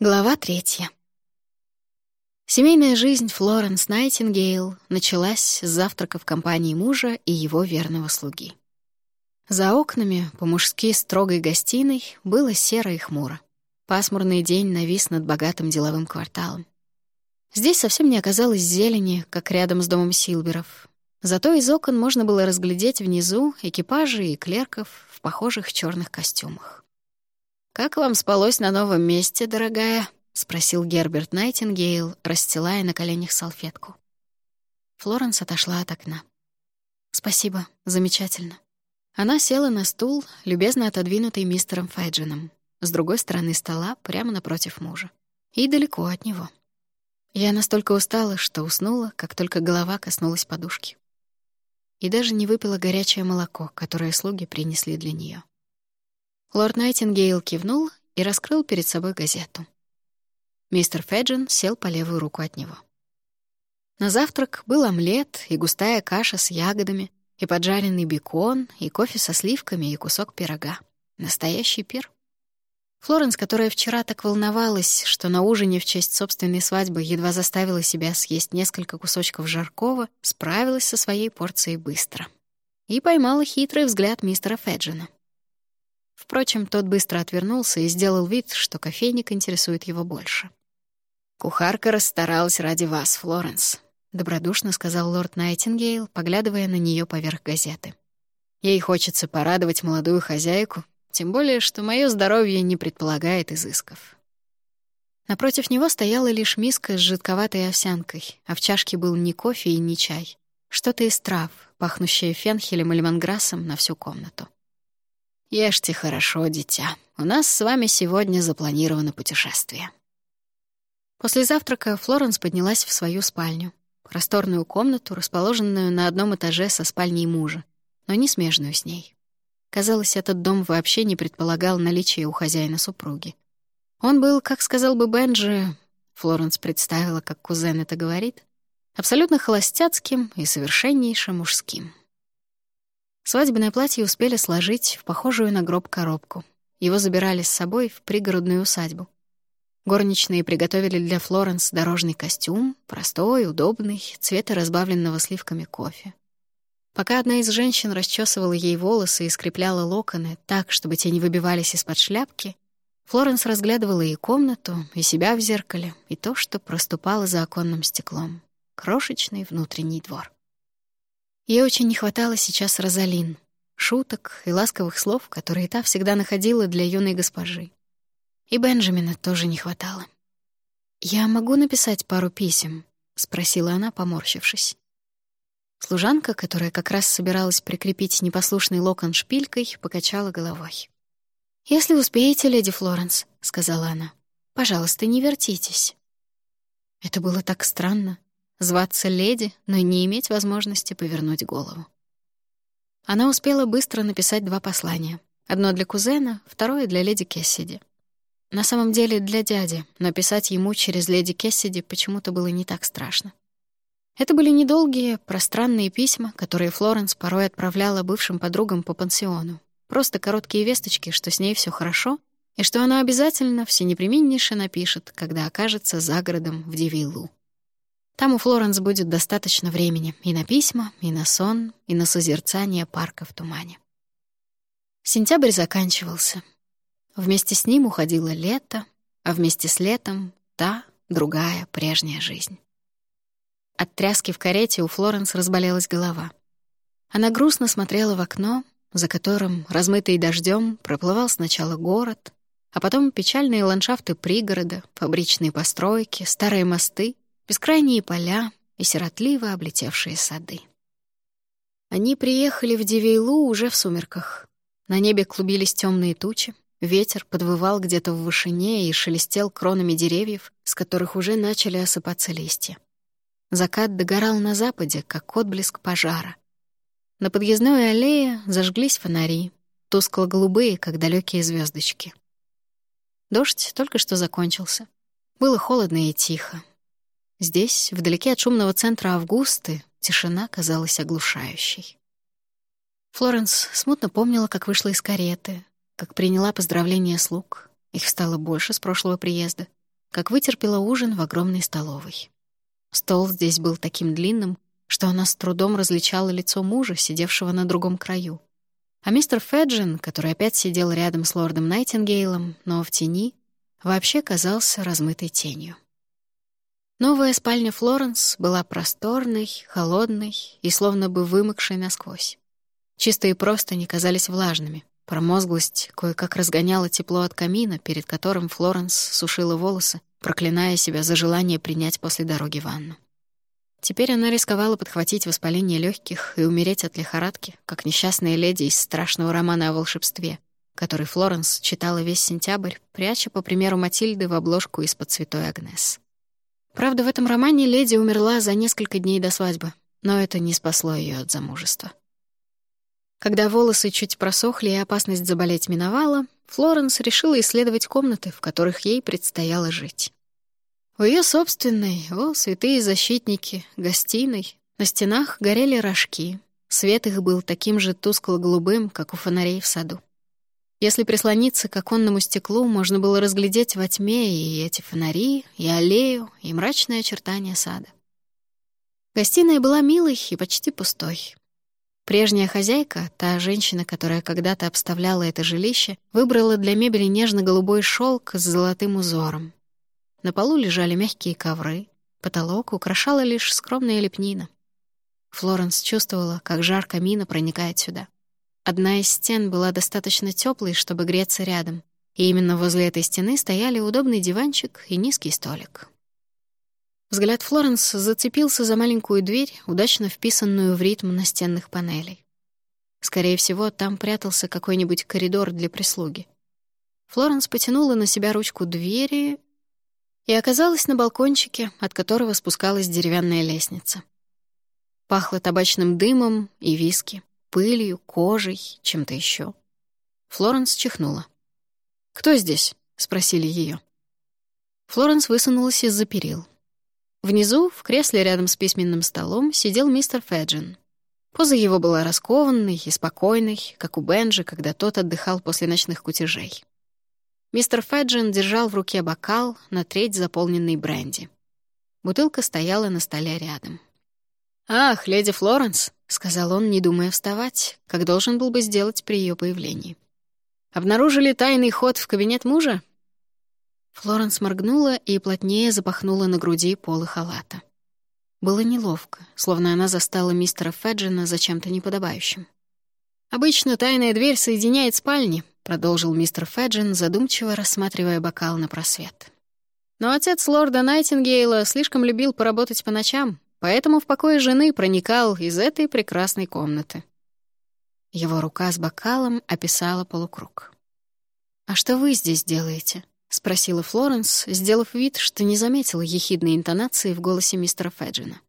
Глава третья. Семейная жизнь Флоренс Найтингейл началась с завтрака в компании мужа и его верного слуги. За окнами, по-мужски строгой гостиной, было серо и хмуро. Пасмурный день навис над богатым деловым кварталом. Здесь совсем не оказалось зелени, как рядом с домом Силберов. Зато из окон можно было разглядеть внизу экипажи и клерков в похожих черных костюмах. «Как вам спалось на новом месте, дорогая?» — спросил Герберт Найтингейл, расстилая на коленях салфетку. Флоренс отошла от окна. «Спасибо, замечательно». Она села на стул, любезно отодвинутый мистером Файджином, с другой стороны стола, прямо напротив мужа. И далеко от него. Я настолько устала, что уснула, как только голова коснулась подушки. И даже не выпила горячее молоко, которое слуги принесли для нее. Лорд Найтингейл кивнул и раскрыл перед собой газету. Мистер Феджин сел по левую руку от него. На завтрак был омлет и густая каша с ягодами, и поджаренный бекон, и кофе со сливками, и кусок пирога. Настоящий пир. Флоренс, которая вчера так волновалась, что на ужине в честь собственной свадьбы едва заставила себя съесть несколько кусочков жаркого, справилась со своей порцией быстро. И поймала хитрый взгляд мистера Феджина. Впрочем, тот быстро отвернулся и сделал вид, что кофейник интересует его больше. «Кухарка расстаралась ради вас, Флоренс», — добродушно сказал лорд Найтингейл, поглядывая на нее поверх газеты. «Ей хочется порадовать молодую хозяйку, тем более, что мое здоровье не предполагает изысков». Напротив него стояла лишь миска с жидковатой овсянкой, а в чашке был не кофе и не чай. Что-то из трав, пахнущее фенхелем и лемонграссом на всю комнату. Ешьте хорошо, дитя. У нас с вами сегодня запланировано путешествие. После завтрака Флоренс поднялась в свою спальню, просторную комнату, расположенную на одном этаже со спальней мужа, но не смежную с ней. Казалось, этот дом вообще не предполагал наличия у хозяина супруги. Он был, как сказал бы Бенджи, Флоренс представила, как кузен это говорит, абсолютно холостяцким и совершеннейше мужским. Свадебное платье успели сложить в похожую на гроб коробку. Его забирали с собой в пригородную усадьбу. Горничные приготовили для Флоренс дорожный костюм, простой, удобный, цвета разбавленного сливками кофе. Пока одна из женщин расчесывала ей волосы и скрепляла локоны так, чтобы те не выбивались из-под шляпки, Флоренс разглядывала и комнату, и себя в зеркале, и то, что проступало за оконным стеклом. Крошечный внутренний двор. Ей очень не хватало сейчас Розалин, шуток и ласковых слов, которые та всегда находила для юной госпожи. И Бенджамина тоже не хватало. «Я могу написать пару писем?» — спросила она, поморщившись. Служанка, которая как раз собиралась прикрепить непослушный локон шпилькой, покачала головой. «Если успеете, леди Флоренс», — сказала она, — «пожалуйста, не вертитесь». Это было так странно зваться леди, но не иметь возможности повернуть голову. Она успела быстро написать два послания. Одно для кузена, второе для леди Кессиди. На самом деле для дяди, но писать ему через леди Кессиди почему-то было не так страшно. Это были недолгие, пространные письма, которые Флоренс порой отправляла бывшим подругам по пансиону. Просто короткие весточки, что с ней все хорошо, и что она обязательно всенепременнейше напишет, когда окажется за городом в Дивейлу. Там у Флоренс будет достаточно времени и на письма, и на сон, и на созерцание парка в тумане. Сентябрь заканчивался. Вместе с ним уходило лето, а вместе с летом — та, другая, прежняя жизнь. От тряски в карете у Флоренс разболелась голова. Она грустно смотрела в окно, за которым, размытый дождем, проплывал сначала город, а потом печальные ландшафты пригорода, фабричные постройки, старые мосты бескрайние поля и сиротливо облетевшие сады. Они приехали в Дивейлу уже в сумерках. На небе клубились темные тучи, ветер подвывал где-то в вышине и шелестел кронами деревьев, с которых уже начали осыпаться листья. Закат догорал на западе, как отблеск пожара. На подъездной аллее зажглись фонари, тускло-голубые, как далекие звездочки. Дождь только что закончился. Было холодно и тихо, Здесь, вдалеке от шумного центра Августы, тишина казалась оглушающей. Флоренс смутно помнила, как вышла из кареты, как приняла поздравления слуг. Их стало больше с прошлого приезда. как вытерпела ужин в огромной столовой. Стол здесь был таким длинным, что она с трудом различала лицо мужа, сидевшего на другом краю. А мистер Феджин, который опять сидел рядом с лордом Найтингейлом, но в тени, вообще казался размытой тенью. Новая спальня Флоренс была просторной, холодной и словно бы вымокшей насквозь. Чистые простыни казались влажными. Промозглость кое-как разгоняла тепло от камина, перед которым Флоренс сушила волосы, проклиная себя за желание принять после дороги ванну. Теперь она рисковала подхватить воспаление легких и умереть от лихорадки, как несчастная леди из страшного романа о волшебстве, который Флоренс читала весь сентябрь, пряча, по примеру Матильды, в обложку из-под святой Агнес. Правда, в этом романе леди умерла за несколько дней до свадьбы, но это не спасло ее от замужества. Когда волосы чуть просохли и опасность заболеть миновала, Флоренс решила исследовать комнаты, в которых ей предстояло жить. В ее собственной, о, святые защитники, гостиной, на стенах горели рожки. Свет их был таким же тускло-голубым, как у фонарей в саду. Если прислониться к оконному стеклу, можно было разглядеть во тьме и эти фонари, и аллею, и мрачные очертания сада. Гостиная была милой и почти пустой. Прежняя хозяйка, та женщина, которая когда-то обставляла это жилище, выбрала для мебели нежно-голубой шелк с золотым узором. На полу лежали мягкие ковры, потолок украшала лишь скромная лепнина. Флоренс чувствовала, как жар камина проникает сюда. Одна из стен была достаточно теплой, чтобы греться рядом, и именно возле этой стены стояли удобный диванчик и низкий столик. Взгляд Флоренс зацепился за маленькую дверь, удачно вписанную в ритм настенных панелей. Скорее всего, там прятался какой-нибудь коридор для прислуги. Флоренс потянула на себя ручку двери и оказалась на балкончике, от которого спускалась деревянная лестница. Пахло табачным дымом и виски, пылью, кожей, чем-то еще. Флоренс чихнула. «Кто здесь?» — спросили ее. Флоренс высунулась из-за перил. Внизу, в кресле рядом с письменным столом, сидел мистер Феджин. Поза его была раскованной и спокойной, как у Бенджи, когда тот отдыхал после ночных кутежей. Мистер Феджин держал в руке бокал на треть заполненный бренди. Бутылка стояла на столе рядом. «Ах, леди Флоренс», — сказал он, не думая вставать, как должен был бы сделать при ее появлении. «Обнаружили тайный ход в кабинет мужа?» Флоренс моргнула и плотнее запахнула на груди полы халата. Было неловко, словно она застала мистера Феджина за чем-то неподобающим. «Обычно тайная дверь соединяет спальни», — продолжил мистер Феджин, задумчиво рассматривая бокал на просвет. «Но отец лорда Найтингейла слишком любил поработать по ночам, поэтому в покое жены проникал из этой прекрасной комнаты». Его рука с бокалом описала полукруг. «А что вы здесь делаете?» — спросила Флоренс, сделав вид, что не заметила ехидной интонации в голосе мистера Феджина.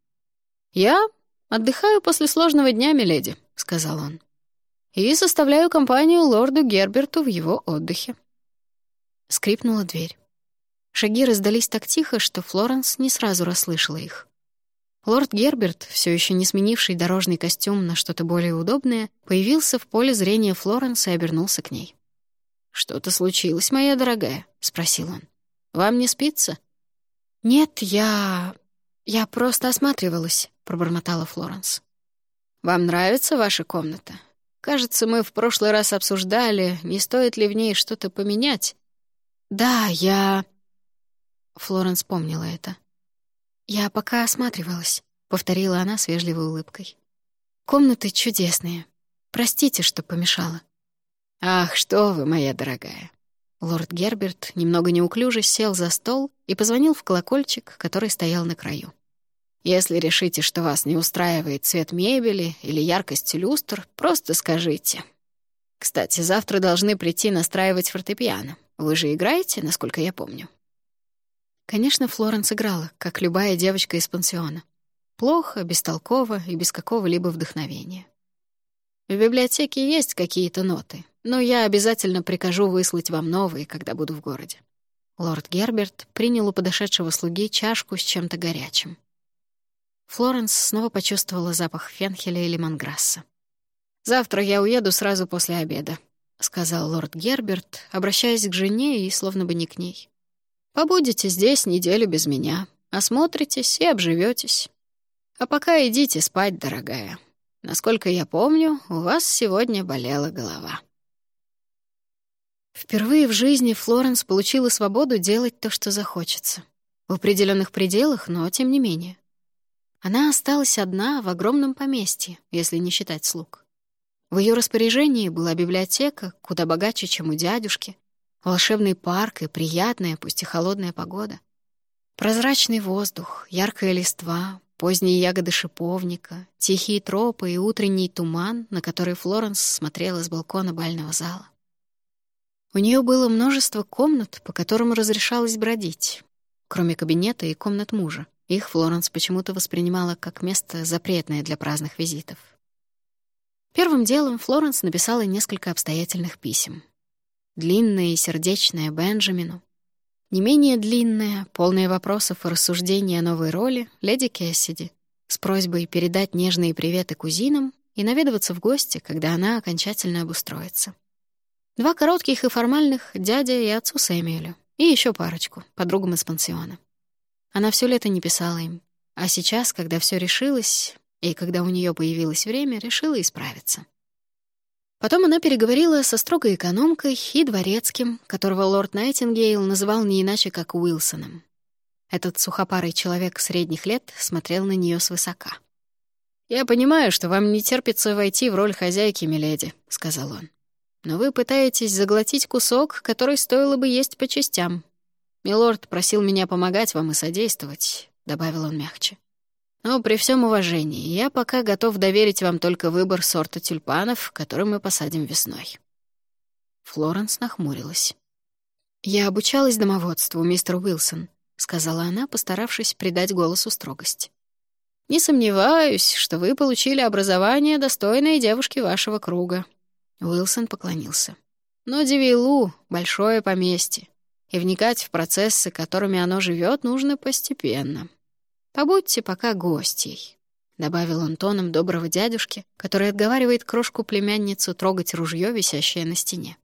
«Я отдыхаю после сложного дня, миледи», — сказал он. «И составляю компанию лорду Герберту в его отдыхе». Скрипнула дверь. Шаги раздались так тихо, что Флоренс не сразу расслышала их. Лорд Герберт, все еще не сменивший дорожный костюм на что-то более удобное, появился в поле зрения Флоренс и обернулся к ней. «Что-то случилось, моя дорогая?» — спросил он. «Вам не спится?» «Нет, я... я просто осматривалась», — пробормотала Флоренс. «Вам нравится ваша комната? Кажется, мы в прошлый раз обсуждали, не стоит ли в ней что-то поменять». «Да, я...» Флоренс помнила это. «Я пока осматривалась», — повторила она с вежливой улыбкой. «Комнаты чудесные. Простите, что помешала». «Ах, что вы, моя дорогая!» Лорд Герберт немного неуклюже сел за стол и позвонил в колокольчик, который стоял на краю. «Если решите, что вас не устраивает цвет мебели или яркость люстр, просто скажите. Кстати, завтра должны прийти настраивать фортепиано. Вы же играете, насколько я помню?» Конечно, Флоренс играла, как любая девочка из пансиона. Плохо, бестолково и без какого-либо вдохновения. В библиотеке есть какие-то ноты, но я обязательно прикажу выслать вам новые, когда буду в городе». Лорд Герберт принял у подошедшего слуги чашку с чем-то горячим. Флоренс снова почувствовала запах фенхеля и лемонграсса. «Завтра я уеду сразу после обеда», — сказал лорд Герберт, обращаясь к жене и словно бы не к ней. Побудете здесь неделю без меня, осмотритесь и обживетесь. А пока идите спать, дорогая. Насколько я помню, у вас сегодня болела голова». Впервые в жизни Флоренс получила свободу делать то, что захочется. В определенных пределах, но тем не менее. Она осталась одна в огромном поместье, если не считать слуг. В ее распоряжении была библиотека, куда богаче, чем у дядюшки, волшебный парк и приятная, пусть и холодная погода. Прозрачный воздух, яркая листва, поздние ягоды шиповника, тихие тропы и утренний туман, на который Флоренс смотрела с балкона бального зала. У нее было множество комнат, по которым разрешалось бродить, кроме кабинета и комнат мужа. Их Флоренс почему-то воспринимала как место запретное для праздных визитов. Первым делом Флоренс написала несколько обстоятельных писем. Длинное и сердечное Бенджамину, не менее длинное, полное вопросов и рассуждений о новой роли, леди Кэссиди, с просьбой передать нежные приветы кузинам и наведываться в гости, когда она окончательно обустроится. Два коротких и формальных дяде и отцу Сэмюэлю, и еще парочку, подругам из пансиона. Она все лето не писала им. А сейчас, когда все решилось, и когда у нее появилось время, решила исправиться. Потом она переговорила со строгой экономкой и дворецким, которого лорд Найтингейл называл не иначе, как Уилсоном. Этот сухопарый человек средних лет смотрел на нее свысока. «Я понимаю, что вам не терпится войти в роль хозяйки, миледи», — сказал он. «Но вы пытаетесь заглотить кусок, который стоило бы есть по частям. «Милорд просил меня помогать вам и содействовать», — добавил он мягче. «Но при всем уважении, я пока готов доверить вам только выбор сорта тюльпанов, который мы посадим весной». Флоренс нахмурилась. «Я обучалась домоводству, мистер Уилсон», — сказала она, постаравшись придать голосу строгость. «Не сомневаюсь, что вы получили образование, достойное девушки вашего круга». Уилсон поклонился. «Но Девилу — большое поместье и вникать в процессы, которыми оно живет, нужно постепенно. Побудьте пока гостей», — добавил он тоном доброго дядюшки, который отговаривает крошку-племянницу трогать ружье, висящее на стене.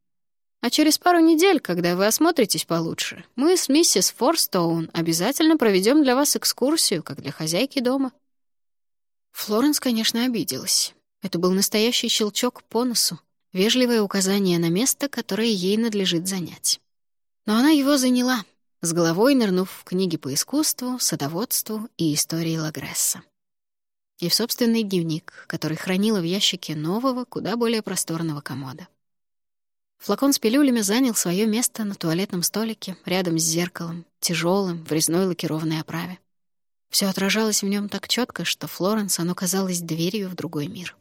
«А через пару недель, когда вы осмотритесь получше, мы с миссис Форстоун обязательно проведем для вас экскурсию, как для хозяйки дома». Флоренс, конечно, обиделась. Это был настоящий щелчок по носу, вежливое указание на место, которое ей надлежит занять. Но она его заняла, с головой нырнув в книги по искусству, садоводству и истории Лагресса. И в собственный дневник, который хранила в ящике нового, куда более просторного комода. Флакон с пилюлями занял свое место на туалетном столике рядом с зеркалом, тяжелым, в резной лакированной оправе. Все отражалось в нем так четко, что Флоренс оно казалось дверью в другой мир.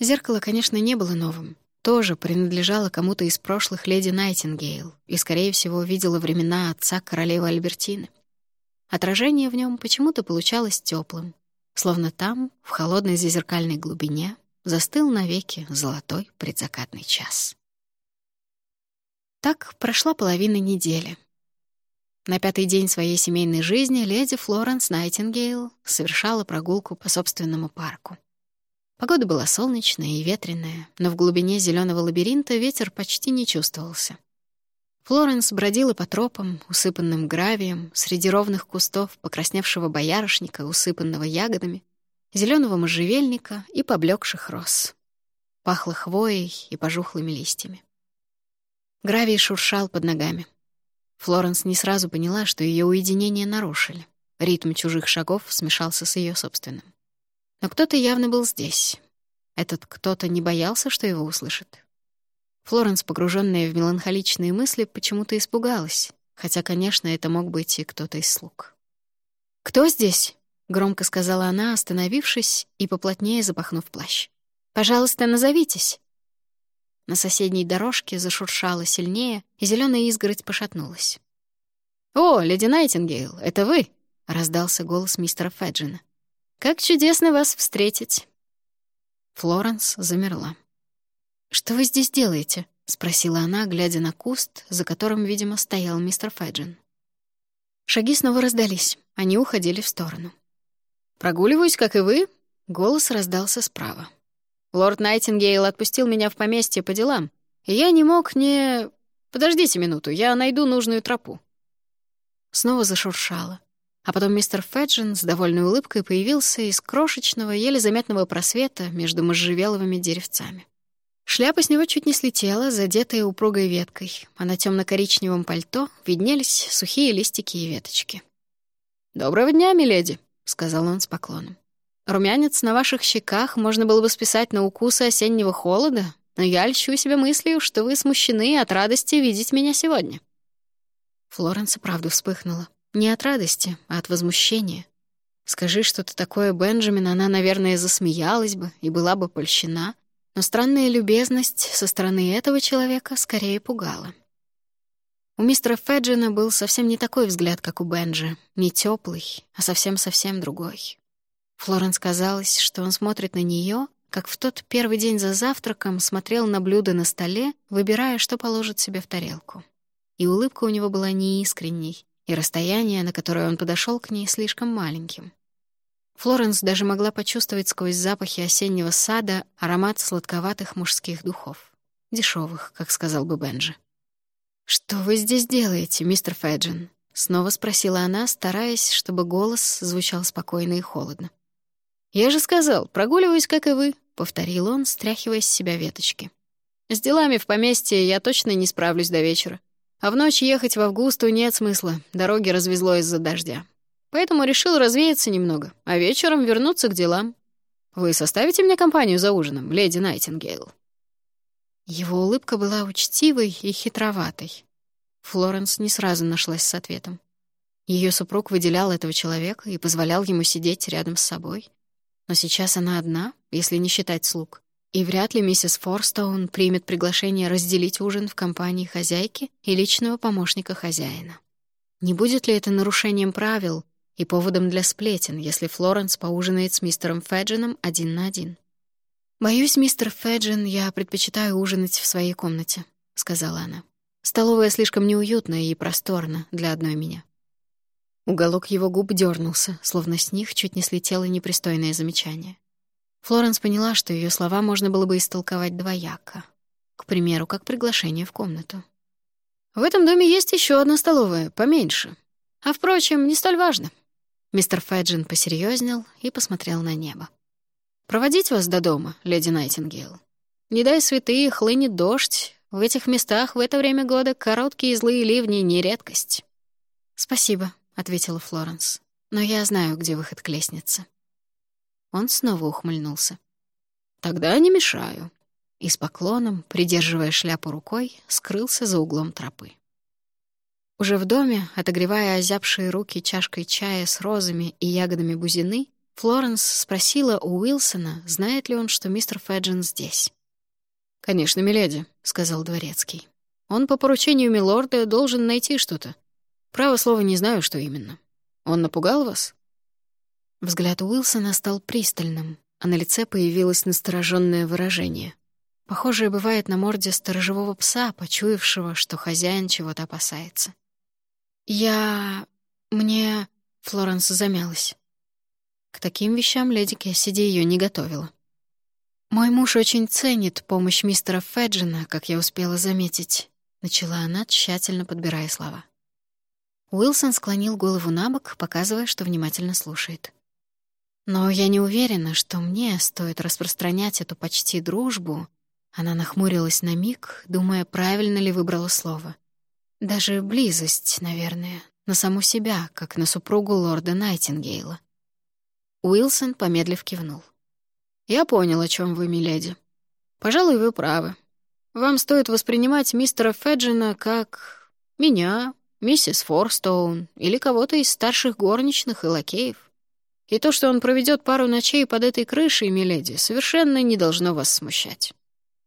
Зеркало, конечно, не было новым, тоже принадлежала кому-то из прошлых леди Найтингейл и, скорее всего, видела времена отца королевы Альбертины. Отражение в нем почему-то получалось теплым, словно там, в холодной зазеркальной глубине, застыл навеки золотой предзакатный час. Так прошла половина недели. На пятый день своей семейной жизни леди Флоренс Найтингейл совершала прогулку по собственному парку. Погода была солнечная и ветреная, но в глубине зеленого лабиринта ветер почти не чувствовался. Флоренс бродила по тропам, усыпанным гравием, среди ровных кустов покрасневшего боярышника, усыпанного ягодами, зеленого можжевельника и поблекших роз. Пахло хвоей и пожухлыми листьями. Гравий шуршал под ногами. Флоренс не сразу поняла, что ее уединение нарушили. Ритм чужих шагов смешался с ее собственным. Но кто-то явно был здесь. Этот кто-то не боялся, что его услышат. Флоренс, погруженная в меланхоличные мысли, почему-то испугалась, хотя, конечно, это мог быть и кто-то из слуг. «Кто здесь?» — громко сказала она, остановившись и поплотнее запахнув плащ. «Пожалуйста, назовитесь». На соседней дорожке зашуршало сильнее, и зеленая изгородь пошатнулась. «О, леди Найтингейл, это вы!» — раздался голос мистера Феджина. Как чудесно вас встретить!» Флоренс замерла. «Что вы здесь делаете?» — спросила она, глядя на куст, за которым, видимо, стоял мистер Феджин. Шаги снова раздались, они уходили в сторону. «Прогуливаюсь, как и вы?» — голос раздался справа. «Лорд Найтингейл отпустил меня в поместье по делам, и я не мог не... Подождите минуту, я найду нужную тропу». Снова зашуршало. А потом мистер Феджин с довольной улыбкой появился из крошечного, еле заметного просвета между можжевеловыми деревцами. Шляпа с него чуть не слетела, задетая упругой веткой, а на темно коричневом пальто виднелись сухие листики и веточки. «Доброго дня, миледи», — сказал он с поклоном. «Румянец на ваших щеках можно было бы списать на укусы осеннего холода, но я льщу себя мыслью, что вы смущены от радости видеть меня сегодня». Флоренс правда вспыхнула. Не от радости, а от возмущения. Скажи что-то такое Бенджамин, она, наверное, засмеялась бы и была бы польщена, но странная любезность со стороны этого человека скорее пугала. У мистера Феджина был совсем не такой взгляд, как у Бенджи, не теплый, а совсем-совсем другой. Флоренс казалось, что он смотрит на нее, как в тот первый день за завтраком смотрел на блюдо на столе, выбирая, что положит себе в тарелку. И улыбка у него была неискренней, и расстояние, на которое он подошел к ней, слишком маленьким. Флоренс даже могла почувствовать сквозь запахи осеннего сада аромат сладковатых мужских духов. дешевых, как сказал бы Бенджи. «Что вы здесь делаете, мистер Феджин?» — снова спросила она, стараясь, чтобы голос звучал спокойно и холодно. «Я же сказал, прогуливаюсь, как и вы», — повторил он, стряхивая с себя веточки. «С делами в поместье я точно не справлюсь до вечера. А в ночь ехать в Августу нет смысла, дороги развезло из-за дождя. Поэтому решил развеяться немного, а вечером вернуться к делам. Вы составите мне компанию за ужином, леди Найтингейл?» Его улыбка была учтивой и хитроватой. Флоренс не сразу нашлась с ответом. Ее супруг выделял этого человека и позволял ему сидеть рядом с собой. Но сейчас она одна, если не считать слуг. И вряд ли миссис Форстоун примет приглашение разделить ужин в компании хозяйки и личного помощника хозяина. Не будет ли это нарушением правил и поводом для сплетен, если Флоренс поужинает с мистером Феджином один на один? «Боюсь, мистер Феджин, я предпочитаю ужинать в своей комнате», — сказала она. «Столовая слишком неуютная и просторна для одной меня». Уголок его губ дернулся, словно с них чуть не слетело непристойное замечание. Флоренс поняла, что ее слова можно было бы истолковать двояко. К примеру, как приглашение в комнату. «В этом доме есть еще одна столовая, поменьше. А, впрочем, не столь важно». Мистер Феджин посерьезнел и посмотрел на небо. «Проводить вас до дома, леди Найтингейл? Не дай святые, хлынет дождь. В этих местах в это время года короткие злые ливни — не редкость». «Спасибо», — ответила Флоренс. «Но я знаю, где выход к лестнице». Он снова ухмыльнулся. «Тогда не мешаю». И с поклоном, придерживая шляпу рукой, скрылся за углом тропы. Уже в доме, отогревая озябшие руки чашкой чая с розами и ягодами бузины, Флоренс спросила у Уилсона, знает ли он, что мистер Феджин здесь. «Конечно, миледи», — сказал дворецкий. «Он по поручению милорда должен найти что-то. Право слово не знаю, что именно. Он напугал вас?» Взгляд Уилсона стал пристальным, а на лице появилось настороженное выражение. Похожее бывает на морде сторожевого пса, почуявшего, что хозяин чего-то опасается. «Я... мне...» — Флоренс замялась. К таким вещам леди Кэссиди ее не готовила. «Мой муж очень ценит помощь мистера Феджина, как я успела заметить», — начала она, тщательно подбирая слова. Уилсон склонил голову на бок, показывая, что внимательно слушает. Но я не уверена, что мне стоит распространять эту почти дружбу. Она нахмурилась на миг, думая, правильно ли выбрала слово. Даже близость, наверное, на саму себя, как на супругу лорда Найтингейла. Уилсон, помедлив, кивнул. «Я понял, о чем вы, миледи. Пожалуй, вы правы. Вам стоит воспринимать мистера Феджина как меня, миссис Форстоун или кого-то из старших горничных и лакеев. И то, что он проведет пару ночей под этой крышей, миледи, совершенно не должно вас смущать.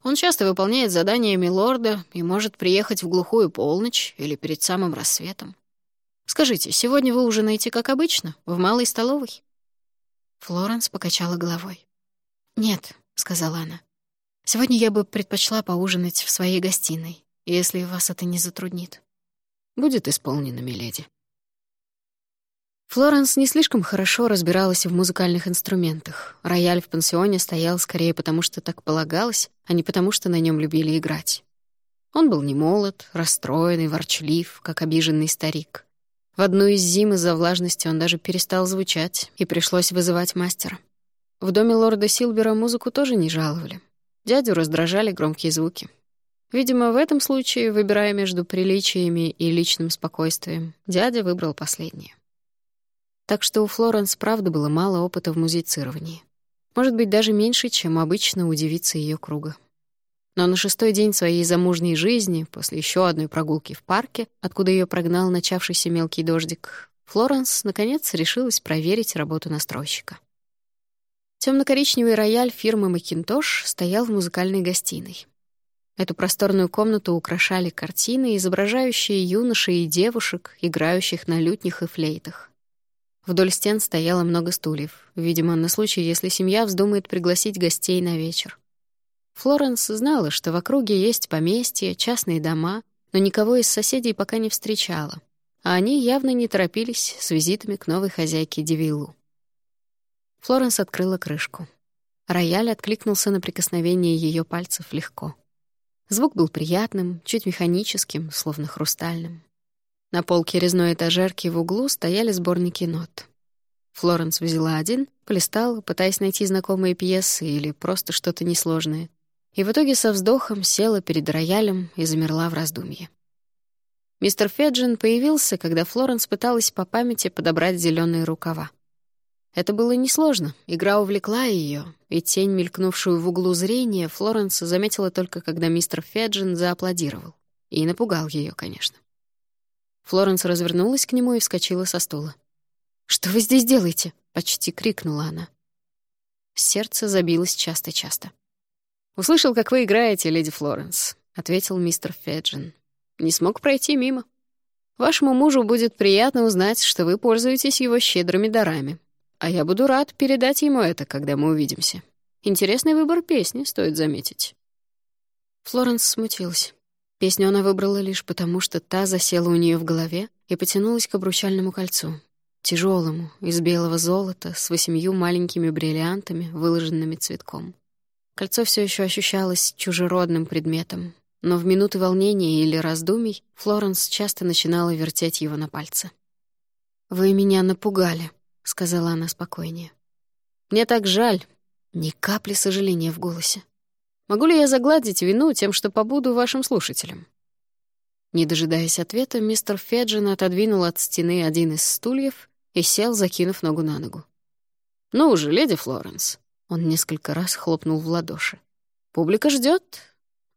Он часто выполняет задания милорда и может приехать в глухую полночь или перед самым рассветом. Скажите, сегодня вы ужинаете, как обычно, в малой столовой?» Флоренс покачала головой. «Нет», — сказала она. «Сегодня я бы предпочла поужинать в своей гостиной, если вас это не затруднит». «Будет исполнено, миледи». Флоренс не слишком хорошо разбиралась в музыкальных инструментах. Рояль в пансионе стоял скорее потому, что так полагалось, а не потому, что на нем любили играть. Он был не молод, расстроенный, ворчлив, как обиженный старик. В одну из зим из-за влажности он даже перестал звучать, и пришлось вызывать мастера. В доме лорда Силбера музыку тоже не жаловали. Дядю раздражали громкие звуки. Видимо, в этом случае, выбирая между приличиями и личным спокойствием, дядя выбрал последнее. Так что у Флоренс правда было мало опыта в музицировании. Может быть, даже меньше, чем обычно у девицы ее круга. Но на шестой день своей замужней жизни, после еще одной прогулки в парке, откуда ее прогнал начавшийся мелкий дождик, Флоренс, наконец, решилась проверить работу настройщика. Темно-коричневый рояль фирмы «Макинтош» стоял в музыкальной гостиной. Эту просторную комнату украшали картины, изображающие юношей и девушек, играющих на лютнях и флейтах. Вдоль стен стояло много стульев, видимо, на случай, если семья вздумает пригласить гостей на вечер. Флоренс знала, что в округе есть поместья, частные дома, но никого из соседей пока не встречала, а они явно не торопились с визитами к новой хозяйке Дивилу. Флоренс открыла крышку. Рояль откликнулся на прикосновение ее пальцев легко. Звук был приятным, чуть механическим, словно хрустальным. На полке резной этажерки в углу стояли сборники нот. Флоренс взяла один, полистала, пытаясь найти знакомые пьесы или просто что-то несложное, и в итоге со вздохом села перед роялем и замерла в раздумье. Мистер Феджин появился, когда Флоренс пыталась по памяти подобрать зеленые рукава. Это было несложно, игра увлекла ее, и тень, мелькнувшую в углу зрения, Флоренс заметила только, когда мистер Феджин зааплодировал. И напугал ее, конечно. Флоренс развернулась к нему и вскочила со стула. «Что вы здесь делаете?» — почти крикнула она. Сердце забилось часто-часто. «Услышал, как вы играете, леди Флоренс», — ответил мистер Феджин. «Не смог пройти мимо. Вашему мужу будет приятно узнать, что вы пользуетесь его щедрыми дарами. А я буду рад передать ему это, когда мы увидимся. Интересный выбор песни, стоит заметить». Флоренс смутилась. Песню она выбрала лишь потому, что та засела у нее в голове и потянулась к обручальному кольцу. Тяжелому, из белого золота, с восемью маленькими бриллиантами, выложенными цветком. Кольцо все еще ощущалось чужеродным предметом, но в минуты волнения или раздумий Флоренс часто начинала вертеть его на пальце. «Вы меня напугали», — сказала она спокойнее. «Мне так жаль». Ни капли сожаления в голосе. «Могу ли я загладить вину тем, что побуду вашим слушателем?» Не дожидаясь ответа, мистер Феджин отодвинул от стены один из стульев и сел, закинув ногу на ногу. «Ну уже, леди Флоренс!» Он несколько раз хлопнул в ладоши. «Публика ждет.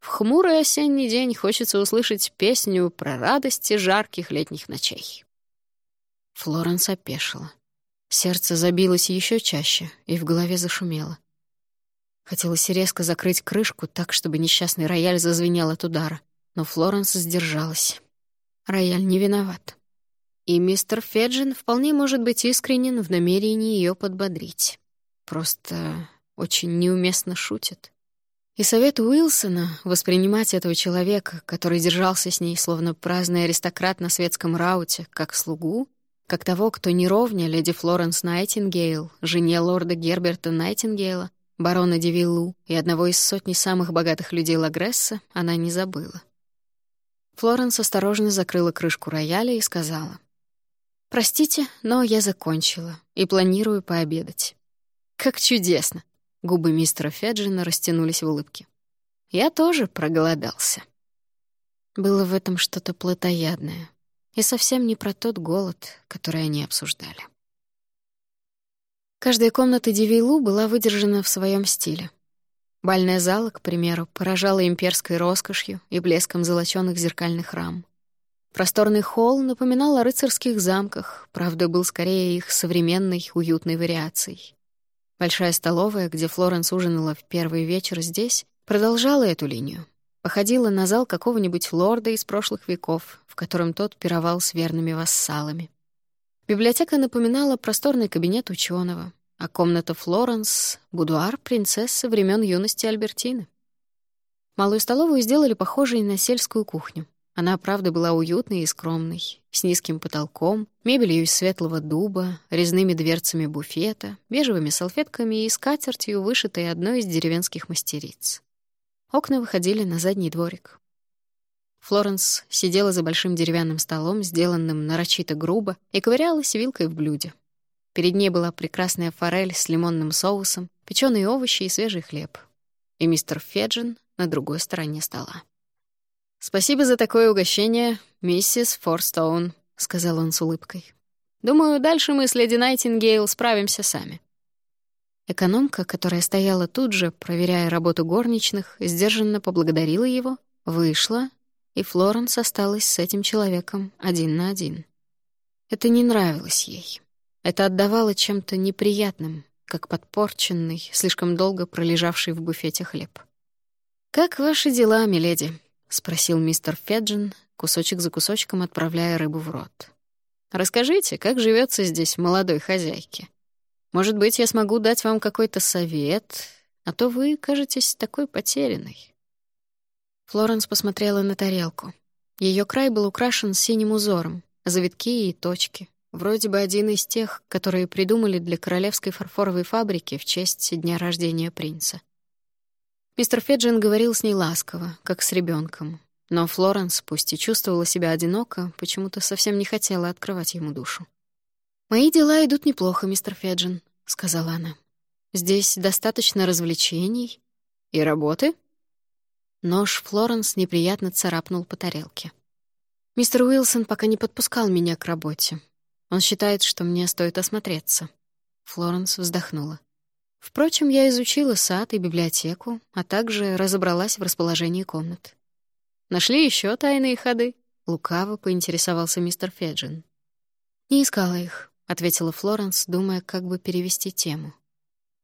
В хмурый осенний день хочется услышать песню про радости жарких летних ночей». Флоренс опешила. Сердце забилось еще чаще, и в голове зашумело. Хотелось резко закрыть крышку так, чтобы несчастный рояль зазвенел от удара, но Флоренс сдержалась. Рояль не виноват. И мистер Феджин вполне может быть искренен в намерении ее подбодрить. Просто очень неуместно шутит. И совет Уилсона воспринимать этого человека, который держался с ней словно праздный аристократ на светском рауте, как слугу, как того, кто не ровня леди Флоренс Найтингейл, жене лорда Герберта Найтингейла, барона Девиллу и одного из сотни самых богатых людей Лагресса, она не забыла. Флоренс осторожно закрыла крышку рояля и сказала. «Простите, но я закончила и планирую пообедать». «Как чудесно!» — губы мистера Феджина растянулись в улыбке. «Я тоже проголодался». Было в этом что-то плотоядное, и совсем не про тот голод, который они обсуждали. Каждая комната Дивейлу была выдержана в своем стиле. Бальная зала, к примеру, поражала имперской роскошью и блеском золочёных зеркальных рам. Просторный холл напоминал о рыцарских замках, правда, был скорее их современной, уютной вариацией. Большая столовая, где Флоренс ужинала в первый вечер здесь, продолжала эту линию, походила на зал какого-нибудь лорда из прошлых веков, в котором тот пировал с верными вассалами. Библиотека напоминала просторный кабинет ученого, а комната Флоренс — будуар принцессы времен юности Альбертины. Малую столовую сделали похожей на сельскую кухню. Она, правда, была уютной и скромной, с низким потолком, мебелью из светлого дуба, резными дверцами буфета, бежевыми салфетками и скатертью, вышитой одной из деревенских мастериц. Окна выходили на задний дворик. Флоренс сидела за большим деревянным столом, сделанным нарочито грубо, и ковырялась вилкой в блюде. Перед ней была прекрасная форель с лимонным соусом, печеные овощи и свежий хлеб. И мистер Феджин на другой стороне стола. «Спасибо за такое угощение, миссис Форстоун», — сказал он с улыбкой. «Думаю, дальше мы с леди Найтингейл справимся сами». Экономка, которая стояла тут же, проверяя работу горничных, сдержанно поблагодарила его, вышла, и Флоренс осталась с этим человеком один на один. Это не нравилось ей. Это отдавало чем-то неприятным, как подпорченный, слишком долго пролежавший в буфете хлеб. «Как ваши дела, миледи?» — спросил мистер Феджин, кусочек за кусочком отправляя рыбу в рот. «Расскажите, как живется здесь молодой хозяйке? Может быть, я смогу дать вам какой-то совет, а то вы кажетесь такой потерянной». Флоренс посмотрела на тарелку. Ее край был украшен синим узором, завитки и точки. Вроде бы один из тех, которые придумали для королевской фарфоровой фабрики в честь дня рождения принца. Мистер Феджин говорил с ней ласково, как с ребенком, но Флоренс, пусть и чувствовала себя одиноко, почему-то совсем не хотела открывать ему душу. «Мои дела идут неплохо, мистер Феджин», — сказала она. «Здесь достаточно развлечений и работы». Нож Флоренс неприятно царапнул по тарелке. «Мистер Уилсон пока не подпускал меня к работе. Он считает, что мне стоит осмотреться». Флоренс вздохнула. Впрочем, я изучила сад и библиотеку, а также разобралась в расположении комнат. «Нашли еще тайные ходы?» — лукаво поинтересовался мистер Феджин. «Не искала их», — ответила Флоренс, думая, как бы перевести тему.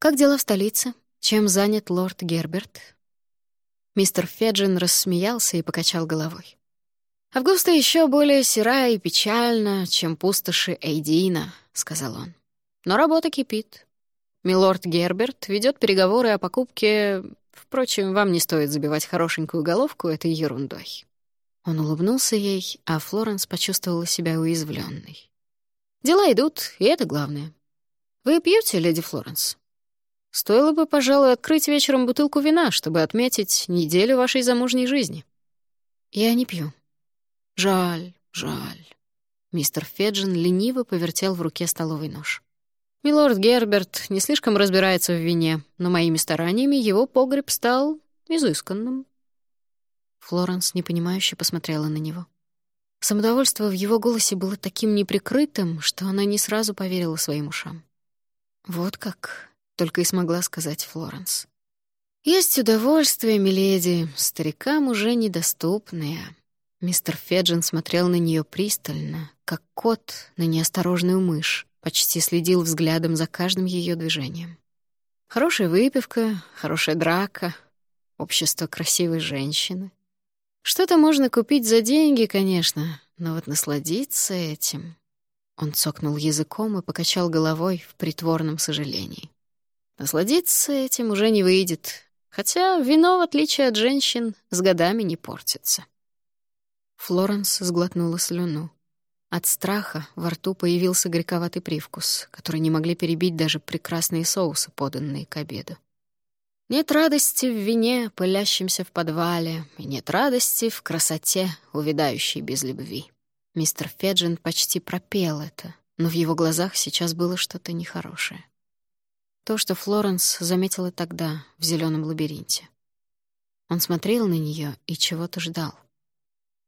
«Как дела в столице? Чем занят лорд Герберт?» Мистер Феджин рассмеялся и покачал головой. «Августа еще более серая и печальна, чем пустоши Эйдина», — сказал он. «Но работа кипит. Милорд Герберт ведет переговоры о покупке... Впрочем, вам не стоит забивать хорошенькую головку этой ерундой». Он улыбнулся ей, а Флоренс почувствовала себя уязвленной. «Дела идут, и это главное. Вы пьете, леди Флоренс?» «Стоило бы, пожалуй, открыть вечером бутылку вина, чтобы отметить неделю вашей замужней жизни». «Я не пью». «Жаль, жаль». Мистер Феджин лениво повертел в руке столовый нож. Милорд Герберт не слишком разбирается в вине, но моими стараниями его погреб стал изысканным. Флоренс непонимающе посмотрела на него. Самодовольство в его голосе было таким неприкрытым, что она не сразу поверила своим ушам. «Вот как», — только и смогла сказать Флоренс. «Есть удовольствие, миледи, старикам уже недоступные». Мистер Феджин смотрел на нее пристально, как кот на неосторожную мышь почти следил взглядом за каждым ее движением. Хорошая выпивка, хорошая драка, общество красивой женщины. Что-то можно купить за деньги, конечно, но вот насладиться этим... Он цокнул языком и покачал головой в притворном сожалении. Насладиться этим уже не выйдет, хотя вино, в отличие от женщин, с годами не портится. Флоренс сглотнула слюну. От страха во рту появился горьковатый привкус, который не могли перебить даже прекрасные соусы, поданные к обеду. Нет радости в вине, пылящемся в подвале, и нет радости в красоте, увядающей без любви. Мистер Феджин почти пропел это, но в его глазах сейчас было что-то нехорошее. То, что Флоренс заметила тогда, в зеленом лабиринте. Он смотрел на нее и чего-то ждал.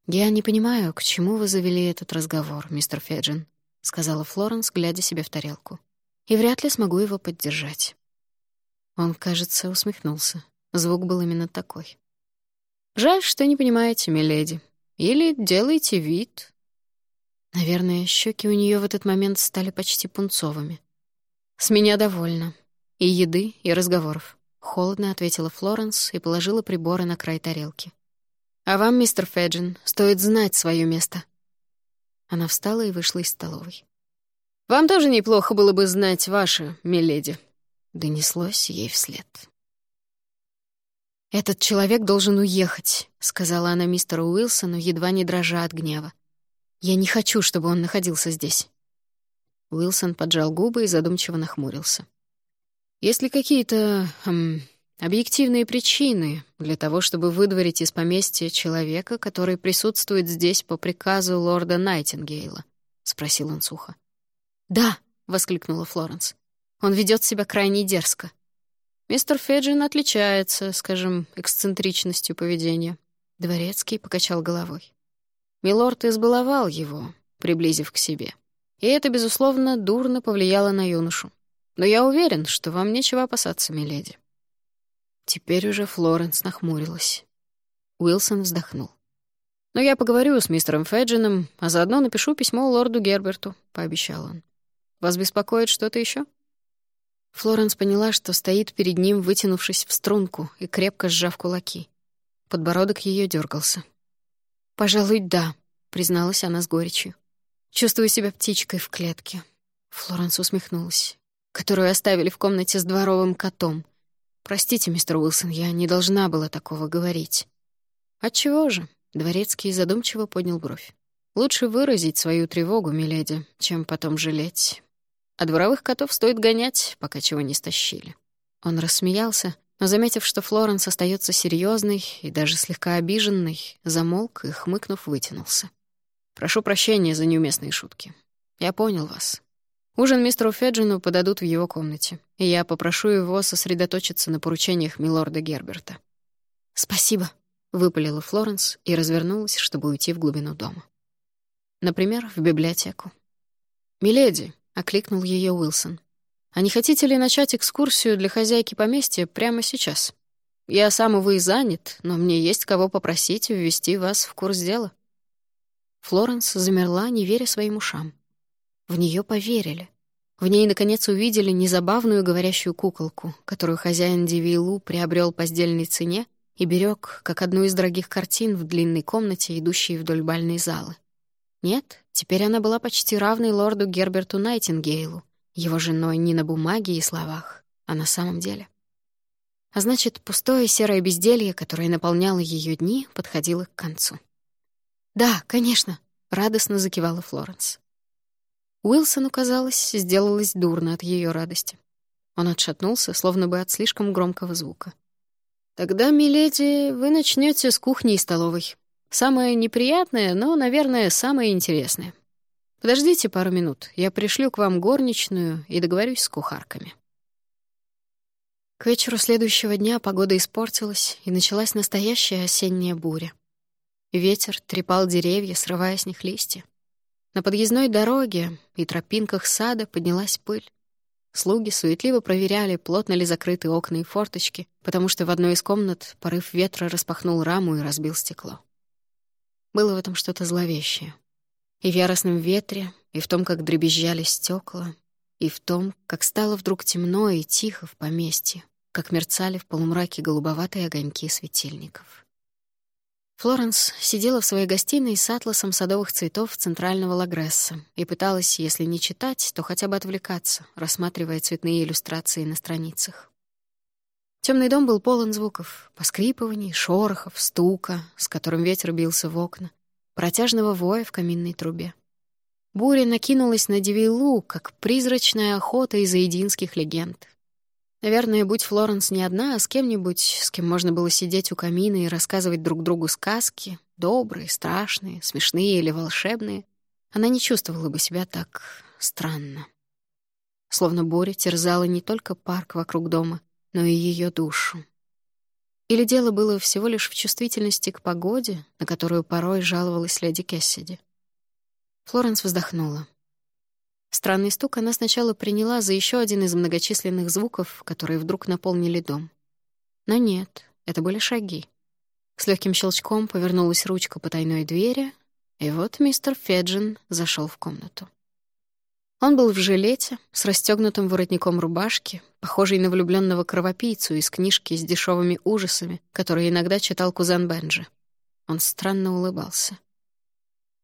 «Я не понимаю, к чему вы завели этот разговор, мистер Феджин», — сказала Флоренс, глядя себе в тарелку. «И вряд ли смогу его поддержать». Он, кажется, усмехнулся. Звук был именно такой. «Жаль, что не понимаете, миледи. Или делайте вид». Наверное, щеки у нее в этот момент стали почти пунцовыми. «С меня довольно. И еды, и разговоров», — холодно ответила Флоренс и положила приборы на край тарелки. А вам, мистер Феджин, стоит знать свое место». Она встала и вышла из столовой. «Вам тоже неплохо было бы знать ваше, миледи», — донеслось ей вслед. «Этот человек должен уехать», — сказала она мистеру Уилсону, едва не дрожа от гнева. «Я не хочу, чтобы он находился здесь». Уилсон поджал губы и задумчиво нахмурился. «Есть ли какие-то... Эм, объективные причины для того, чтобы выдворить из поместья человека, который присутствует здесь по приказу лорда Найтингейла?» — спросил он сухо. «Да», — воскликнула Флоренс. «Он ведет себя крайне дерзко. Мистер Феджин отличается, скажем, эксцентричностью поведения». Дворецкий покачал головой. Милорд избаловал его, приблизив к себе. И это, безусловно, дурно повлияло на юношу. Но я уверен, что вам нечего опасаться, миледи. Теперь уже Флоренс нахмурилась. Уилсон вздохнул. «Но я поговорю с мистером Феджином, а заодно напишу письмо лорду Герберту», — пообещал он. «Вас беспокоит что-то еще? Флоренс поняла, что стоит перед ним, вытянувшись в струнку и крепко сжав кулаки. Подбородок ее дергался. «Пожалуй, да», — призналась она с горечью. «Чувствую себя птичкой в клетке». Флоренс усмехнулась. «Которую оставили в комнате с дворовым котом. Простите, мистер Уилсон, я не должна была такого говорить». «Отчего же?» — Дворецкий задумчиво поднял бровь. «Лучше выразить свою тревогу, миледи, чем потом жалеть. А дворовых котов стоит гонять, пока чего не стащили». Он рассмеялся, но, заметив, что Флоренс остается серьезной и даже слегка обиженной, замолк и, хмыкнув, вытянулся. «Прошу прощения за неуместные шутки. Я понял вас. Ужин мистеру Феджину подадут в его комнате, и я попрошу его сосредоточиться на поручениях милорда Герберта». «Спасибо», — выпалила Флоренс и развернулась, чтобы уйти в глубину дома. Например, в библиотеку. «Миледи», — окликнул ее Уилсон, а не хотите ли начать экскурсию для хозяйки поместья прямо сейчас? Я сам, увы, и занят, но мне есть кого попросить ввести вас в курс дела». Флоренс замерла, не веря своим ушам. В нее поверили. В ней, наконец, увидели незабавную говорящую куколку, которую хозяин Дивилу приобрел по сдельной цене и берег как одну из дорогих картин в длинной комнате, идущей вдоль бальной залы. Нет, теперь она была почти равной лорду Герберту Найтингейлу, его женой не на бумаге и словах, а на самом деле. А значит, пустое серое безделье, которое наполняло ее дни, подходило к концу. «Да, конечно», — радостно закивала Флоренс. Уилсону, казалось, сделалось дурно от ее радости. Он отшатнулся, словно бы от слишком громкого звука. «Тогда, миледи, вы начнете с кухни и столовой. Самое неприятное, но, наверное, самое интересное. Подождите пару минут, я пришлю к вам горничную и договорюсь с кухарками». К вечеру следующего дня погода испортилась, и началась настоящая осенняя буря. Ветер трепал деревья, срывая с них листья. На подъездной дороге и тропинках сада поднялась пыль. Слуги суетливо проверяли, плотно ли закрыты окна и форточки, потому что в одной из комнат порыв ветра распахнул раму и разбил стекло. Было в этом что-то зловещее. И в яростном ветре, и в том, как дребезжали стекла, и в том, как стало вдруг темно и тихо в поместье, как мерцали в полумраке голубоватые огоньки светильников. Флоренс сидела в своей гостиной с атласом садовых цветов центрального Лагресса и пыталась, если не читать, то хотя бы отвлекаться, рассматривая цветные иллюстрации на страницах. Темный дом был полон звуков, поскрипываний, шорохов, стука, с которым ветер бился в окна, протяжного воя в каминной трубе. Буря накинулась на Дивейлу, как призрачная охота из аидинских легенд. Наверное, будь Флоренс не одна, а с кем-нибудь, с кем можно было сидеть у камина и рассказывать друг другу сказки, добрые, страшные, смешные или волшебные, она не чувствовала бы себя так странно. Словно буря терзала не только парк вокруг дома, но и ее душу. Или дело было всего лишь в чувствительности к погоде, на которую порой жаловалась леди Кессиди? Флоренс вздохнула. Странный стук она сначала приняла за еще один из многочисленных звуков, которые вдруг наполнили дом. Но нет, это были шаги. С легким щелчком повернулась ручка потайной двери, и вот мистер Феджин зашел в комнату. Он был в жилете, с расстегнутым воротником рубашки, похожий на влюбленного кровопийцу из книжки с дешевыми ужасами, которые иногда читал кузен Бенджи. Он странно улыбался.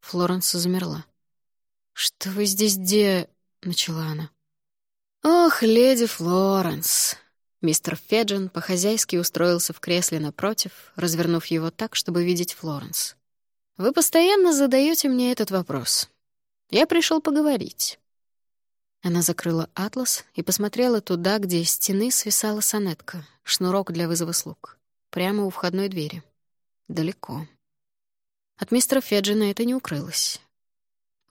Флоренс замерла. «Что вы здесь де...» — начала она. «Ох, леди Флоренс!» Мистер Феджин по-хозяйски устроился в кресле напротив, развернув его так, чтобы видеть Флоренс. «Вы постоянно задаете мне этот вопрос. Я пришел поговорить. Она закрыла атлас и посмотрела туда, где из стены свисала сонетка, шнурок для вызова слуг, прямо у входной двери. Далеко. От мистера Феджина это не укрылось.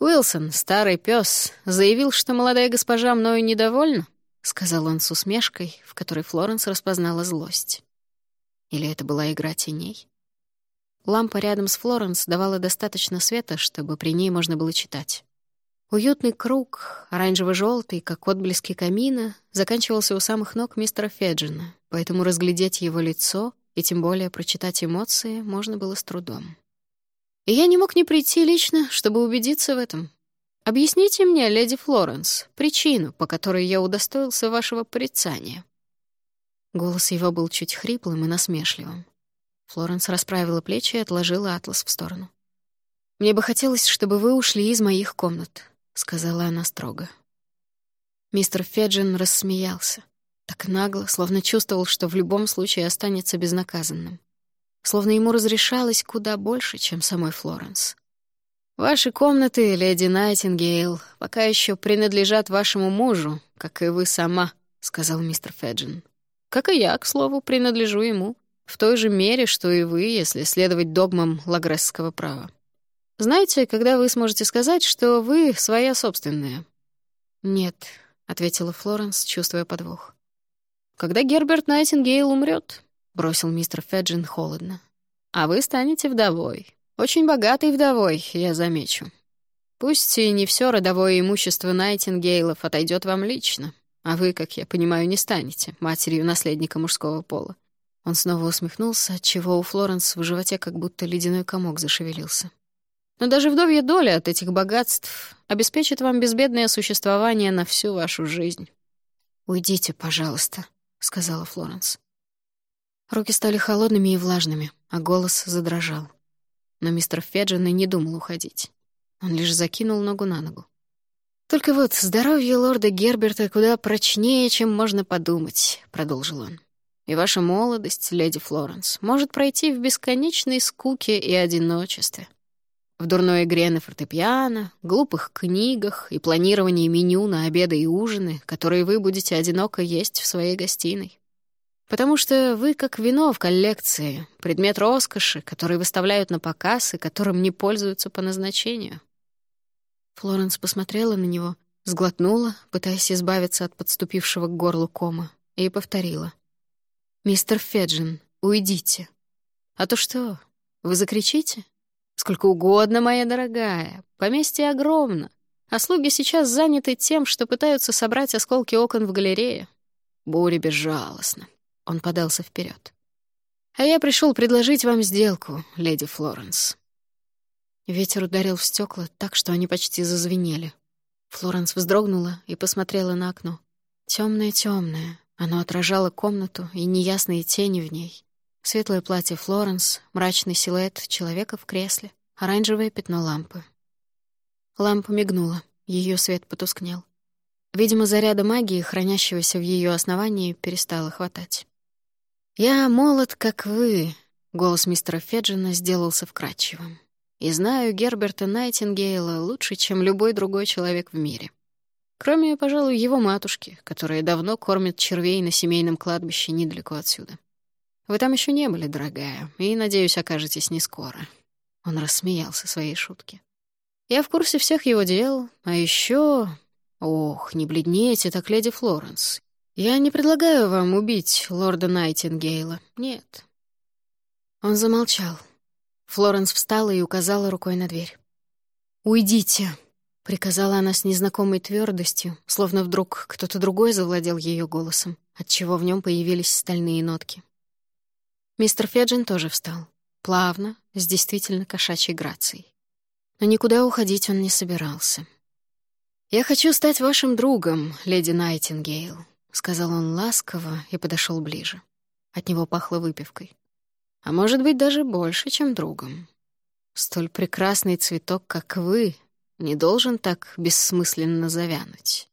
«Уилсон, старый пес, заявил, что молодая госпожа мною недовольна», — сказал он с усмешкой, в которой Флоренс распознала злость. Или это была игра теней? Лампа рядом с Флоренс давала достаточно света, чтобы при ней можно было читать. Уютный круг, оранжево желтый как отблески камина, заканчивался у самых ног мистера Феджина, поэтому разглядеть его лицо и тем более прочитать эмоции можно было с трудом. И я не мог не прийти лично, чтобы убедиться в этом. Объясните мне, леди Флоренс, причину, по которой я удостоился вашего порицания. Голос его был чуть хриплым и насмешливым. Флоренс расправила плечи и отложила атлас в сторону. «Мне бы хотелось, чтобы вы ушли из моих комнат. — сказала она строго. Мистер Феджин рассмеялся. Так нагло, словно чувствовал, что в любом случае останется безнаказанным. Словно ему разрешалось куда больше, чем самой Флоренс. «Ваши комнаты, леди Найтингейл, пока еще принадлежат вашему мужу, как и вы сама», — сказал мистер Феджин. «Как и я, к слову, принадлежу ему, в той же мере, что и вы, если следовать догмам лагресского права. Знаете, когда вы сможете сказать, что вы своя собственная?» «Нет», — ответила Флоренс, чувствуя подвох. «Когда Герберт Найтингейл умрет, бросил мистер Феджин холодно. «А вы станете вдовой. Очень богатой вдовой, я замечу. Пусть и не все родовое имущество Найтингейлов отойдет вам лично, а вы, как я понимаю, не станете матерью наследника мужского пола». Он снова усмехнулся, отчего у Флоренс в животе как будто ледяной комок зашевелился. Но даже вдовья доля от этих богатств обеспечит вам безбедное существование на всю вашу жизнь. «Уйдите, пожалуйста», — сказала Флоренс. Руки стали холодными и влажными, а голос задрожал. Но мистер Феджин и не думал уходить. Он лишь закинул ногу на ногу. «Только вот здоровье лорда Герберта куда прочнее, чем можно подумать», — продолжил он. «И ваша молодость, леди Флоренс, может пройти в бесконечной скуке и одиночестве в дурной игре на фортепиано, глупых книгах и планировании меню на обеды и ужины, которые вы будете одиноко есть в своей гостиной. Потому что вы как вино в коллекции, предмет роскоши, который выставляют на показ и которым не пользуются по назначению. Флоренс посмотрела на него, сглотнула, пытаясь избавиться от подступившего к горлу кома, и повторила. «Мистер Феджин, уйдите. А то что, вы закричите?» Сколько угодно, моя дорогая. Поместье огромно. А слуги сейчас заняты тем, что пытаются собрать осколки окон в галерее. Буря безжалостна. Он подался вперед. А я пришел предложить вам сделку, леди Флоренс. Ветер ударил в стекла так, что они почти зазвенели. Флоренс вздрогнула и посмотрела на окно. Темное-темное. Оно отражало комнату и неясные тени в ней. Светлое платье Флоренс, мрачный силуэт человека в кресле, оранжевое пятно лампы. Лампа мигнула, ее свет потускнел. Видимо, заряда магии, хранящегося в ее основании, перестало хватать. «Я молод, как вы», — голос мистера Феджина сделался вкрадчивым. «И знаю Герберта Найтингейла лучше, чем любой другой человек в мире. Кроме, пожалуй, его матушки, которая давно кормит червей на семейном кладбище недалеко отсюда. Вы там еще не были, дорогая, и, надеюсь, окажетесь не скоро. Он рассмеялся своей шутке. Я в курсе всех его дел, а еще... Ох, не бледнейте так, леди Флоренс. Я не предлагаю вам убить лорда Найтингейла. Нет. Он замолчал. Флоренс встала и указала рукой на дверь. «Уйдите», — приказала она с незнакомой твердостью, словно вдруг кто-то другой завладел ее голосом, отчего в нем появились стальные нотки. Мистер Феджин тоже встал. Плавно, с действительно кошачьей грацией. Но никуда уходить он не собирался. «Я хочу стать вашим другом, леди Найтингейл», — сказал он ласково и подошел ближе. От него пахло выпивкой. «А может быть, даже больше, чем другом. Столь прекрасный цветок, как вы, не должен так бессмысленно завянуть».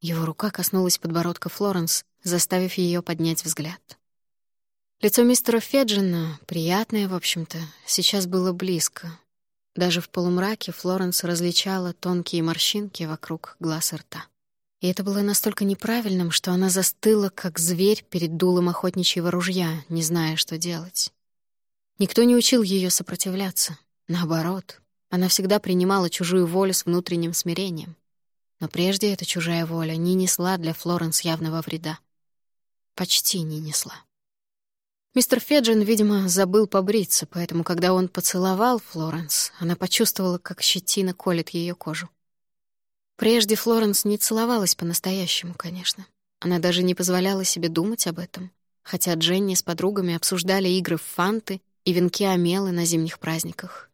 Его рука коснулась подбородка Флоренс, заставив ее поднять взгляд. Лицо мистера Феджина, приятное, в общем-то, сейчас было близко. Даже в полумраке Флоренс различала тонкие морщинки вокруг глаз и рта. И это было настолько неправильным, что она застыла, как зверь перед дулом охотничьего ружья, не зная, что делать. Никто не учил ее сопротивляться. Наоборот, она всегда принимала чужую волю с внутренним смирением. Но прежде эта чужая воля не несла для Флоренс явного вреда. Почти не несла. Мистер Феджин, видимо, забыл побриться, поэтому, когда он поцеловал Флоренс, она почувствовала, как щетина колет ее кожу. Прежде Флоренс не целовалась по-настоящему, конечно. Она даже не позволяла себе думать об этом, хотя Дженни с подругами обсуждали игры в фанты и венки омелы на зимних праздниках.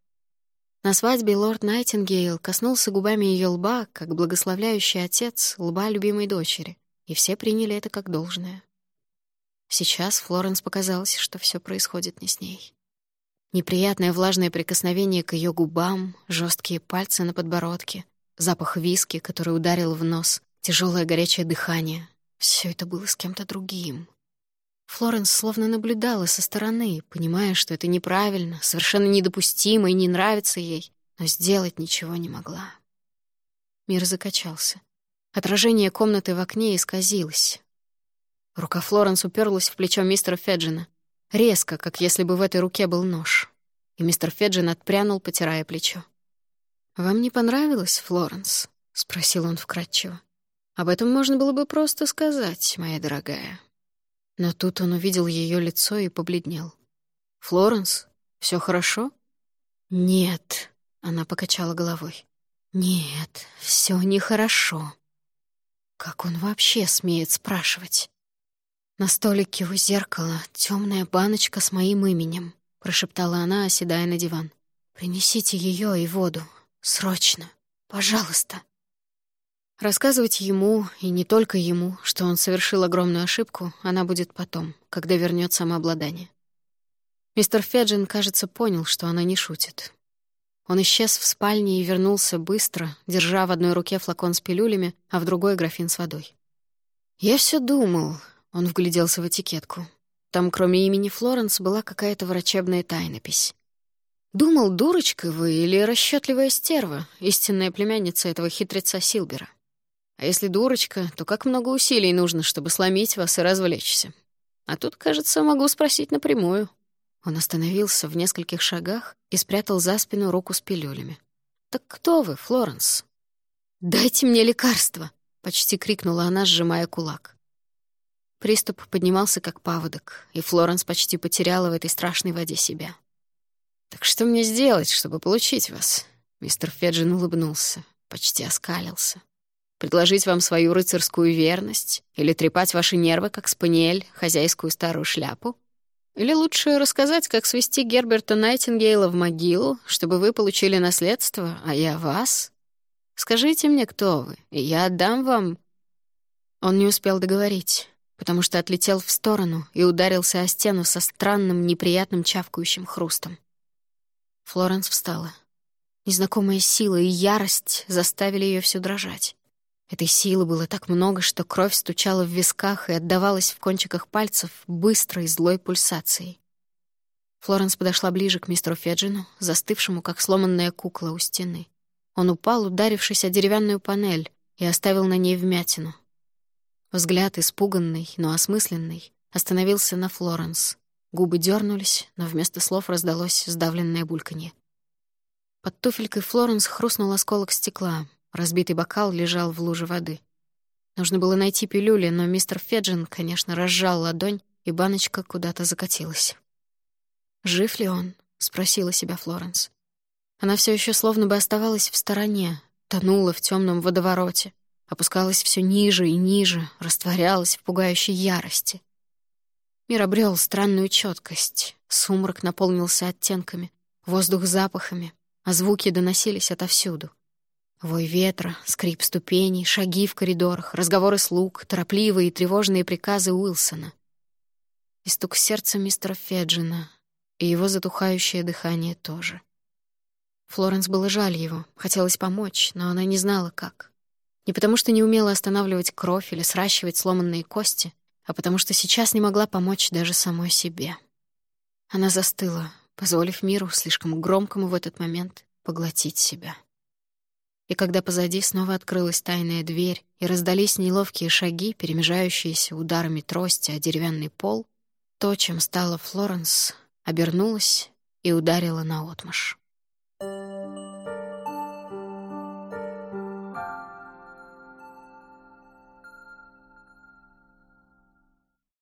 На свадьбе лорд Найтингейл коснулся губами ее лба, как благословляющий отец лба любимой дочери, и все приняли это как должное. Сейчас Флоренс показалось, что все происходит не с ней. Неприятное влажное прикосновение к ее губам, жесткие пальцы на подбородке, запах виски, который ударил в нос, тяжелое горячее дыхание. Все это было с кем-то другим. Флоренс словно наблюдала со стороны, понимая, что это неправильно, совершенно недопустимо и не нравится ей, но сделать ничего не могла. Мир закачался. Отражение комнаты в окне исказилось. Рука Флоренс уперлась в плечо мистера Феджина. Резко, как если бы в этой руке был нож. И мистер Феджин отпрянул, потирая плечо. «Вам не понравилось, Флоренс?» — спросил он вкратчиво. «Об этом можно было бы просто сказать, моя дорогая». Но тут он увидел ее лицо и побледнел. «Флоренс, все хорошо?» «Нет», — она покачала головой. «Нет, все нехорошо». Как он вообще смеет спрашивать? На столике у зеркала темная баночка с моим именем, прошептала она, оседая на диван. Принесите ее и воду, Срочно. Пожалуйста. Рассказывать ему, и не только ему, что он совершил огромную ошибку, она будет потом, когда вернет самообладание. Мистер Феджин, кажется, понял, что она не шутит. Он исчез в спальне и вернулся быстро, держа в одной руке флакон с пилюлями, а в другой — графин с водой. «Я все думал», — он вгляделся в этикетку. Там, кроме имени Флоренс, была какая-то врачебная тайнопись. Думал, дурочка вы или расчетливая стерва, истинная племянница этого хитреца Силбера. А если дурочка, то как много усилий нужно, чтобы сломить вас и развлечься. А тут, кажется, могу спросить напрямую. Он остановился в нескольких шагах и спрятал за спину руку с пилюлями. «Так кто вы, Флоренс?» «Дайте мне лекарство!» — почти крикнула она, сжимая кулак. Приступ поднимался как паводок, и Флоренс почти потеряла в этой страшной воде себя. «Так что мне сделать, чтобы получить вас?» Мистер Феджин улыбнулся, почти оскалился. «Предложить вам свою рыцарскую верность или трепать ваши нервы, как спаниель, хозяйскую старую шляпу? Или лучше рассказать, как свести Герберта Найтингейла в могилу, чтобы вы получили наследство, а я вас? Скажите мне, кто вы, и я отдам вам...» Он не успел договорить, потому что отлетел в сторону и ударился о стену со странным неприятным чавкающим хрустом. Флоренс встала. Незнакомая сила и ярость заставили ее всю дрожать. Этой силы было так много, что кровь стучала в висках и отдавалась в кончиках пальцев быстрой злой пульсацией. Флоренс подошла ближе к мистеру Феджину, застывшему, как сломанная кукла у стены. Он упал, ударившись о деревянную панель, и оставил на ней вмятину. Взгляд, испуганный, но осмысленный, остановился на Флоренс. Губы дернулись, но вместо слов раздалось сдавленное бульканье. Под туфелькой Флоренс хрустнул осколок стекла. Разбитый бокал лежал в луже воды. Нужно было найти пилюли, но мистер Феджин, конечно, разжал ладонь, и баночка куда-то закатилась. «Жив ли он?» — спросила себя Флоренс. Она все еще словно бы оставалась в стороне, тонула в темном водовороте, опускалась все ниже и ниже, растворялась в пугающей ярости. Мир обрел странную четкость. Сумрак наполнился оттенками, воздух запахами, а звуки доносились отовсюду. Вой ветра, скрип ступеней, шаги в коридорах, разговоры слуг, торопливые и тревожные приказы Уилсона. И стук сердца мистера Феджина, и его затухающее дыхание тоже. Флоренс было жаль его, хотелось помочь, но она не знала, как. Не потому что не умела останавливать кровь или сращивать сломанные кости, а потому что сейчас не могла помочь даже самой себе. Она застыла, позволив миру, слишком громкому в этот момент, поглотить себя. И когда позади снова открылась тайная дверь и раздались неловкие шаги, перемежающиеся ударами трости о деревянный пол, то, чем стала Флоренс, обернулась и ударила наотмашь.